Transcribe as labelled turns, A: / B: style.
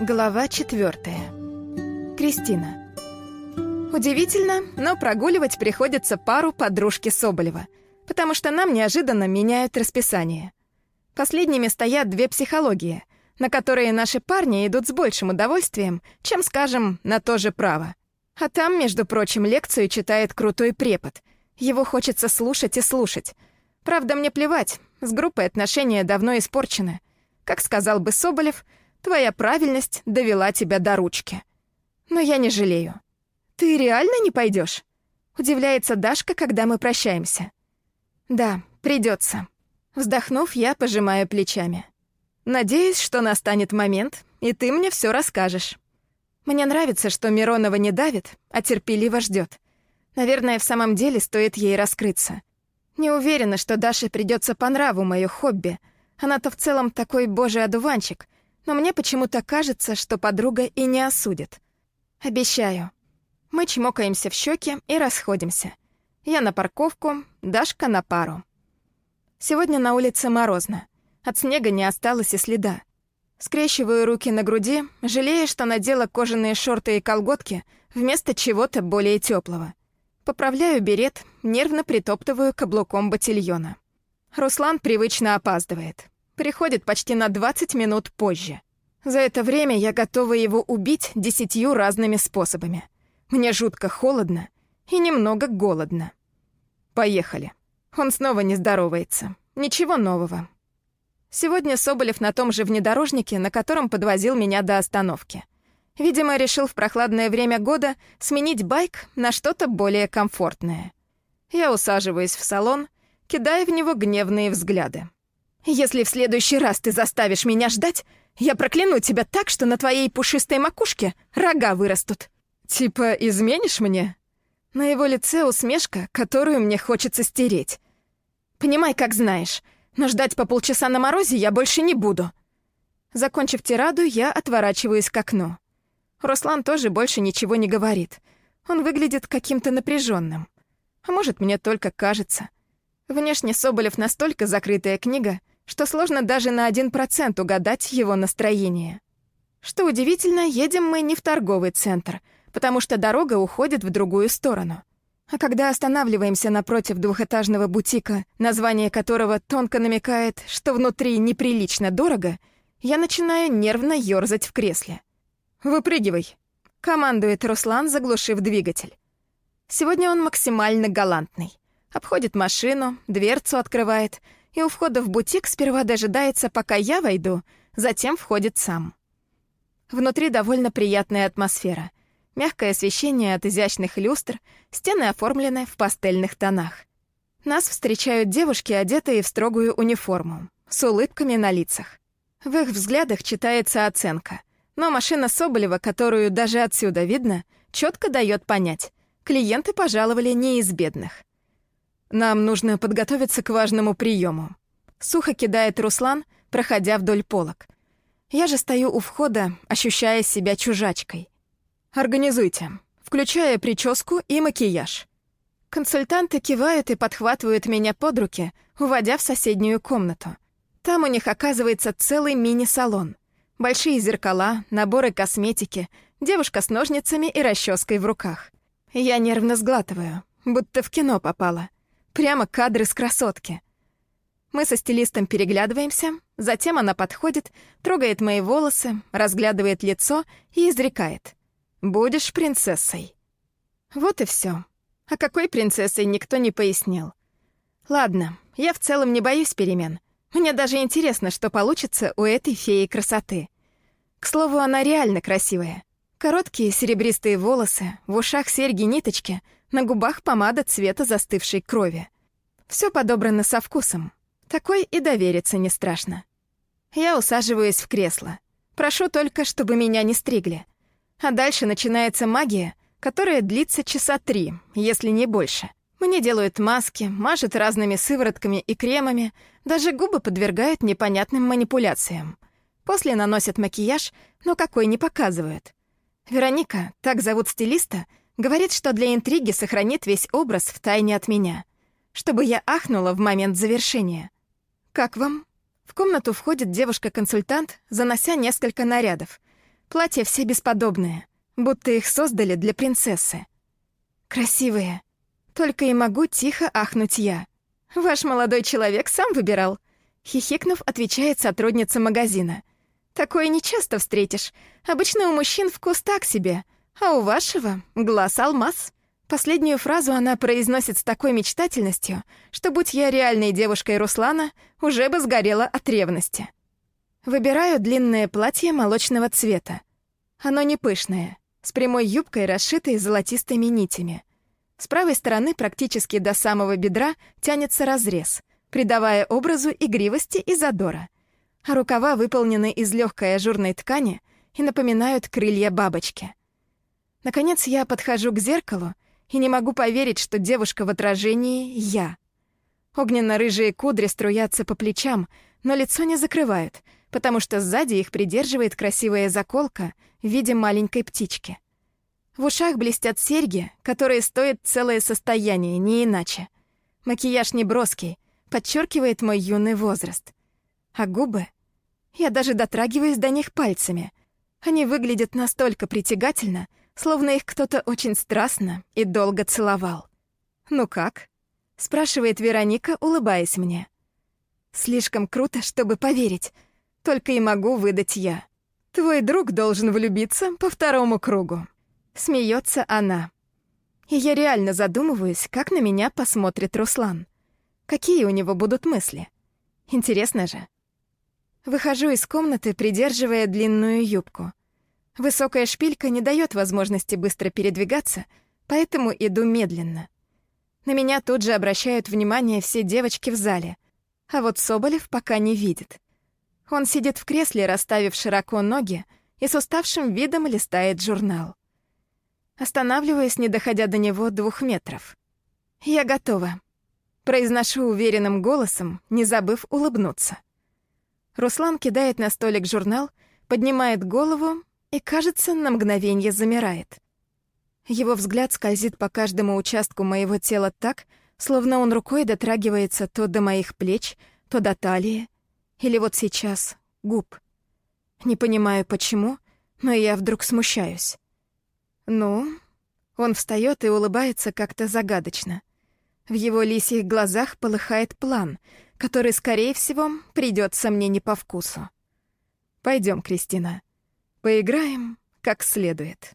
A: Глава четвертая. Кристина. Удивительно, но прогуливать приходится пару подружки Соболева, потому что нам неожиданно меняют расписание. Последними стоят две психологии, на которые наши парни идут с большим удовольствием, чем, скажем, на то же право. А там, между прочим, лекцию читает крутой препод. Его хочется слушать и слушать. Правда, мне плевать, с группой отношения давно испорчены. Как сказал бы Соболев, твоя правильность довела тебя до ручки. Но я не жалею. «Ты реально не пойдешь? удивляется Дашка, когда мы прощаемся. «Да, придется. Вздохнув, я пожимаю плечами. «Надеюсь, что настанет момент, и ты мне все расскажешь». Мне нравится, что Миронова не давит, а терпеливо ждет. Наверное, в самом деле стоит ей раскрыться. Не уверена, что Даше придется по нраву мое хобби. Она-то в целом такой божий одуванчик, но мне почему-то кажется, что подруга и не осудит. Обещаю. Мы чмокаемся в щеки и расходимся. Я на парковку, Дашка на пару. Сегодня на улице морозно. От снега не осталось и следа. Скрещиваю руки на груди, жалея, что надела кожаные шорты и колготки вместо чего-то более теплого. Поправляю берет, нервно притоптываю каблуком ботильона. Руслан привычно опаздывает. Приходит почти на 20 минут позже. За это время я готова его убить десятью разными способами. Мне жутко холодно и немного голодно. Поехали. Он снова не здоровается. Ничего нового. Сегодня Соболев на том же внедорожнике, на котором подвозил меня до остановки. Видимо, решил в прохладное время года сменить байк на что-то более комфортное. Я усаживаюсь в салон, кидая в него гневные взгляды. «Если в следующий раз ты заставишь меня ждать, я прокляну тебя так, что на твоей пушистой макушке рога вырастут». «Типа изменишь мне?» На его лице усмешка, которую мне хочется стереть. «Понимай, как знаешь, но ждать по полчаса на морозе я больше не буду». Закончив тираду, я отворачиваюсь к окну. Руслан тоже больше ничего не говорит. Он выглядит каким-то напряженным. А может, мне только кажется. Внешне Соболев настолько закрытая книга, что сложно даже на один процент угадать его настроение. Что удивительно, едем мы не в торговый центр — потому что дорога уходит в другую сторону. А когда останавливаемся напротив двухэтажного бутика, название которого тонко намекает, что внутри неприлично дорого, я начинаю нервно ёрзать в кресле. «Выпрыгивай», — командует Руслан, заглушив двигатель. Сегодня он максимально галантный. Обходит машину, дверцу открывает, и у входа в бутик сперва дожидается, пока я войду, затем входит сам. Внутри довольно приятная атмосфера — Мягкое освещение от изящных люстр, стены оформлены в пастельных тонах. Нас встречают девушки, одетые в строгую униформу, с улыбками на лицах. В их взглядах читается оценка. Но машина Соболева, которую даже отсюда видно, четко дает понять. Клиенты пожаловали не из бедных. «Нам нужно подготовиться к важному приему. Сухо кидает Руслан, проходя вдоль полок. Я же стою у входа, ощущая себя чужачкой. Организуйте, включая прическу и макияж. Консультанты кивают и подхватывают меня под руки, уводя в соседнюю комнату. Там у них оказывается целый мини-салон. Большие зеркала, наборы косметики, девушка с ножницами и расческой в руках. Я нервно сглатываю, будто в кино попала. Прямо кадры с красотки. Мы со стилистом переглядываемся, затем она подходит, трогает мои волосы, разглядывает лицо и изрекает. Будешь принцессой. Вот и все. А какой принцессой никто не пояснил. Ладно, я в целом не боюсь перемен. Мне даже интересно, что получится у этой феи красоты. К слову, она реально красивая. Короткие серебристые волосы, в ушах серьги-ниточки, на губах помада цвета застывшей крови. Все подобрано со вкусом. Такой и довериться не страшно. Я усаживаюсь в кресло. Прошу только, чтобы меня не стригли. А дальше начинается магия, которая длится часа три, если не больше. Мне делают маски, мажут разными сыворотками и кремами, даже губы подвергают непонятным манипуляциям. После наносят макияж, но какой не показывают. Вероника, так зовут стилиста, говорит, что для интриги сохранит весь образ в тайне от меня, чтобы я ахнула в момент завершения. «Как вам?» В комнату входит девушка-консультант, занося несколько нарядов — Платья все бесподобные, будто их создали для принцессы. Красивые. Только и могу тихо ахнуть я. Ваш молодой человек сам выбирал. Хихикнув, отвечает сотрудница магазина. Такое нечасто встретишь. Обычно у мужчин вкус так себе, а у вашего — глаз алмаз. Последнюю фразу она произносит с такой мечтательностью, что, будь я реальной девушкой Руслана, уже бы сгорела от ревности. Выбираю длинное платье молочного цвета. Оно не пышное, с прямой юбкой, расшитой золотистыми нитями. С правой стороны практически до самого бедра тянется разрез, придавая образу игривости и задора. А рукава выполнены из легкой ажурной ткани и напоминают крылья бабочки. Наконец я подхожу к зеркалу и не могу поверить, что девушка в отражении — я. Огненно-рыжие кудри струятся по плечам, но лицо не закрывают — потому что сзади их придерживает красивая заколка в виде маленькой птички. В ушах блестят серьги, которые стоят целое состояние, не иначе. Макияж неброский, подчеркивает мой юный возраст. А губы? Я даже дотрагиваюсь до них пальцами. Они выглядят настолько притягательно, словно их кто-то очень страстно и долго целовал. «Ну как?» — спрашивает Вероника, улыбаясь мне. «Слишком круто, чтобы поверить», только и могу выдать я. Твой друг должен влюбиться по второму кругу. Смеется она. И я реально задумываюсь, как на меня посмотрит Руслан. Какие у него будут мысли? Интересно же. Выхожу из комнаты, придерживая длинную юбку. Высокая шпилька не дает возможности быстро передвигаться, поэтому иду медленно. На меня тут же обращают внимание все девочки в зале, а вот Соболев пока не видит. Он сидит в кресле, расставив широко ноги, и с уставшим видом листает журнал. Останавливаясь, не доходя до него двух метров. «Я готова», — произношу уверенным голосом, не забыв улыбнуться. Руслан кидает на столик журнал, поднимает голову и, кажется, на мгновение замирает. Его взгляд скользит по каждому участку моего тела так, словно он рукой дотрагивается то до моих плеч, то до талии, или вот сейчас губ. Не понимаю, почему, но я вдруг смущаюсь. Ну, он встает и улыбается как-то загадочно. В его лисьих глазах полыхает план, который, скорее всего, придется мне не по вкусу. Пойдем, Кристина, поиграем как следует.